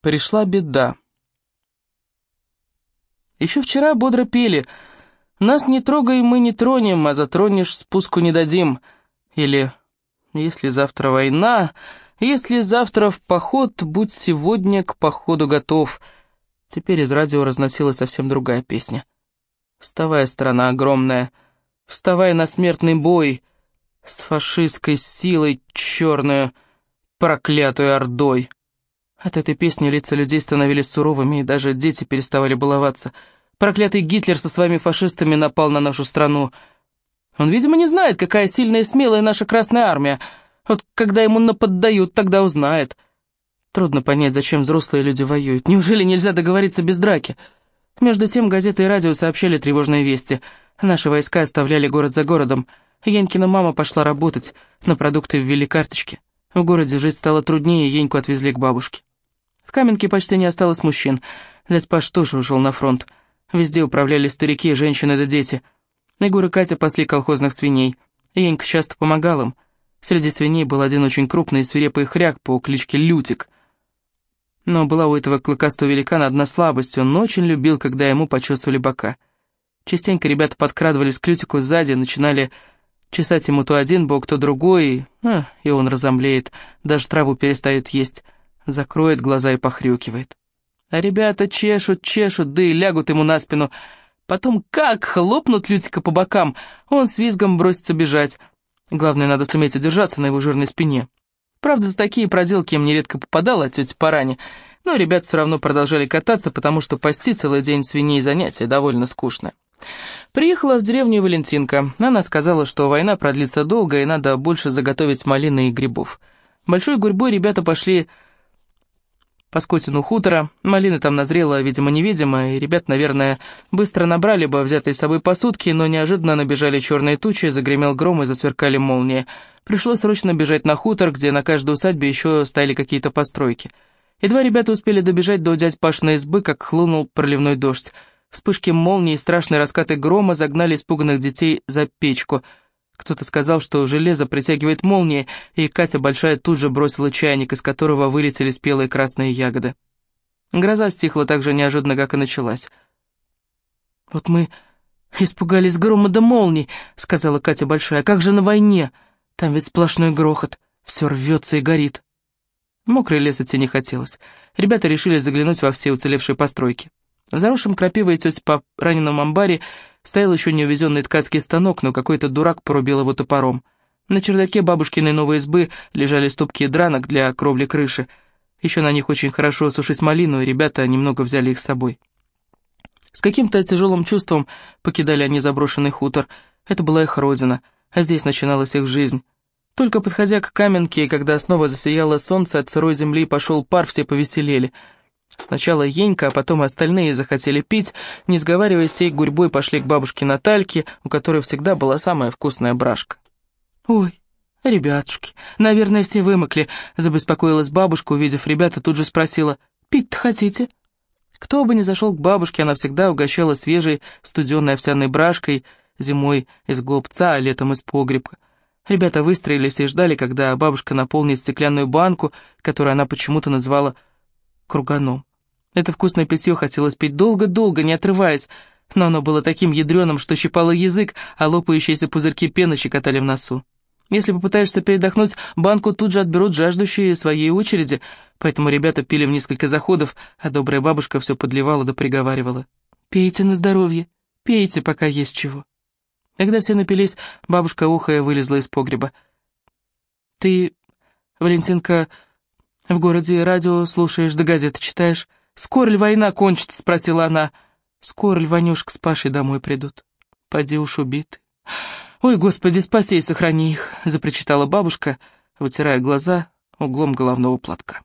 Пришла беда. Еще вчера бодро пели «Нас не трогай, мы не тронем, а затронешь, спуску не дадим». Или «Если завтра война, если завтра в поход, будь сегодня к походу готов». Теперь из радио разносилась совсем другая песня. «Вставай, страна огромная, вставай на смертный бой, с фашистской силой черную, проклятую ордой». От этой песни лица людей становились суровыми, и даже дети переставали баловаться. Проклятый Гитлер со своими фашистами напал на нашу страну. Он, видимо, не знает, какая сильная и смелая наша Красная Армия. Вот когда ему наподдают, тогда узнает. Трудно понять, зачем взрослые люди воюют. Неужели нельзя договориться без драки? Между тем газеты и радио сообщали тревожные вести. Наши войска оставляли город за городом. Янькина мама пошла работать, на продукты ввели карточки. В городе жить стало труднее, Еньку отвезли к бабушке. В Каменке почти не осталось мужчин. Дядь Паш тоже ушел на фронт. Везде управляли старики, женщины да дети. Егор и Катя пасли колхозных свиней. Енька часто помогал им. Среди свиней был один очень крупный и свирепый хряк по кличке Лютик. Но была у этого клыкастого великана одна слабость. Он очень любил, когда ему почесывали бока. Частенько ребята подкрадывались к Лютику сзади, начинали чесать ему то один бок, то другой, а, и он разомлеет, даже траву перестает есть закроет глаза и похрюкивает. А ребята чешут, чешут, да и лягут ему на спину. Потом как хлопнут Лютика по бокам, он с визгом бросится бежать. Главное, надо суметь удержаться на его жирной спине. Правда, за такие проделки им нередко попадало от тети Парани, но ребят все равно продолжали кататься, потому что пасти целый день свиней занятие довольно скучное. Приехала в деревню Валентинка. Она сказала, что война продлится долго, и надо больше заготовить малины и грибов. Большой гурьбой ребята пошли по скотину хутора. Малина там назрела, видимо-невидимо, и ребят, наверное, быстро набрали бы взятые с собой посудки, но неожиданно набежали черные тучи, загремел гром и засверкали молнии. Пришлось срочно бежать на хутор, где на каждой усадьбе еще стояли какие-то постройки. Едва ребята успели добежать до дядь Пашиной избы, как хлынул проливной дождь. Вспышки молнии и страшные раскаты грома загнали испуганных детей за печку — кто-то сказал, что железо притягивает молнии, и Катя Большая тут же бросила чайник, из которого вылетели спелые красные ягоды. Гроза стихла так же неожиданно, как и началась. «Вот мы испугались грома да молний», — сказала Катя Большая. «Как же на войне? Там ведь сплошной грохот, все рвется и горит». Мокрый лес идти не хотелось. Ребята решили заглянуть во все уцелевшие постройки. В заросшем крапивой тетя по раненом амбаре Стоял еще не увезенный ткацкий станок, но какой-то дурак порубил его топором. На чердаке бабушкиной новой избы лежали ступки дранок для кровли крыши. Еще на них очень хорошо сушить малину, и ребята немного взяли их с собой. С каким-то тяжелым чувством покидали они заброшенный хутор. Это была их родина, а здесь начиналась их жизнь. Только подходя к каменке, когда снова засияло солнце, от сырой земли пошел пар, все повеселели — Сначала Енька, а потом остальные захотели пить, не сговариваясь, всей гурьбой пошли к бабушке Натальке, у которой всегда была самая вкусная брашка. «Ой, ребятушки, наверное, все вымокли», — забеспокоилась бабушка, увидев ребята, тут же спросила, «Пить-то хотите?» Кто бы ни зашел к бабушке, она всегда угощала свежей студенной овсяной брашкой, зимой из голубца, а летом из погреба. Ребята выстроились и ждали, когда бабушка наполнит стеклянную банку, которую она почему-то назвала круганом. Это вкусное питье хотелось пить долго-долго, не отрываясь, но оно было таким ядреным, что щипало язык, а лопающиеся пузырьки пены щекотали в носу. Если попытаешься передохнуть, банку тут же отберут жаждущие своей очереди, поэтому ребята пили в несколько заходов, а добрая бабушка все подливала да приговаривала. «Пейте на здоровье, пейте, пока есть чего». Когда все напились, бабушка ухая вылезла из погреба. «Ты, Валентинка, в городе радио слушаешь да газеты читаешь. «Скоро ли война кончится?» — спросила она. «Скоро ли Ванюшка с Пашей домой придут?» «Поди уж убиты». «Ой, Господи, спаси и сохрани их!» — запричитала бабушка, вытирая глаза углом головного платка.